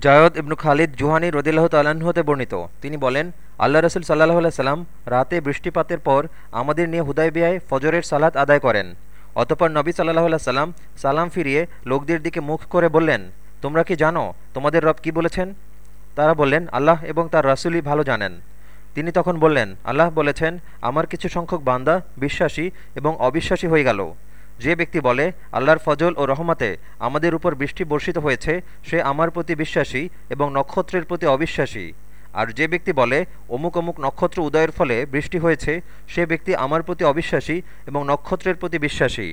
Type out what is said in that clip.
জায়দ ইবনু খালিদ জুহানি রদিল্লাহ তাল্লাহ্ন হতে বর্ণিত। তিনি বলেন, আল্লাহ রসুল সাল্লাহ সাল্লাম রাতে বৃষ্টিপাতের পর আমাদের নিয়ে হুদাইবিয়ায় ফজরের সালাত আদায় করেন। অতপর নবী সাল্লাহ সাল্লাম সালাম ফিরিয়ে লোকদের দিকে মুখ করে বললেন, তোমরা কি জানো তোমাদের রব কি বলেছেন? তারা বললেন, আল্লাহ এবং তার রাসুলই ভালো জানেন। তিনি তখন বললেন, আল্লাহ বলেছেন, আমার কিছু সংখ্যক বান্দা বিশ্বাসী এবং অবিশ্বাসী হয়ে গেল। যে ব্যক্তি বলে, আল্লাহর ফজল ও রহমতে আমাদের উপর বৃষ্টি বর্ষিত হয়েছে, সে আমার প্রতি বিশ্বাসী এবং নক্ষত্রের প্রতি অবিশ্বাসী। আর যে ব্যক্তি বলে, অমুক অমুক নক্ষত্র উদয়ের ফলে বৃষ্টি হয়েছে, সে ব্যক্তি আমার প্রতি অবিশ্বাসী এবং নক্ষত্রের প্রতি বিশ্বাসী।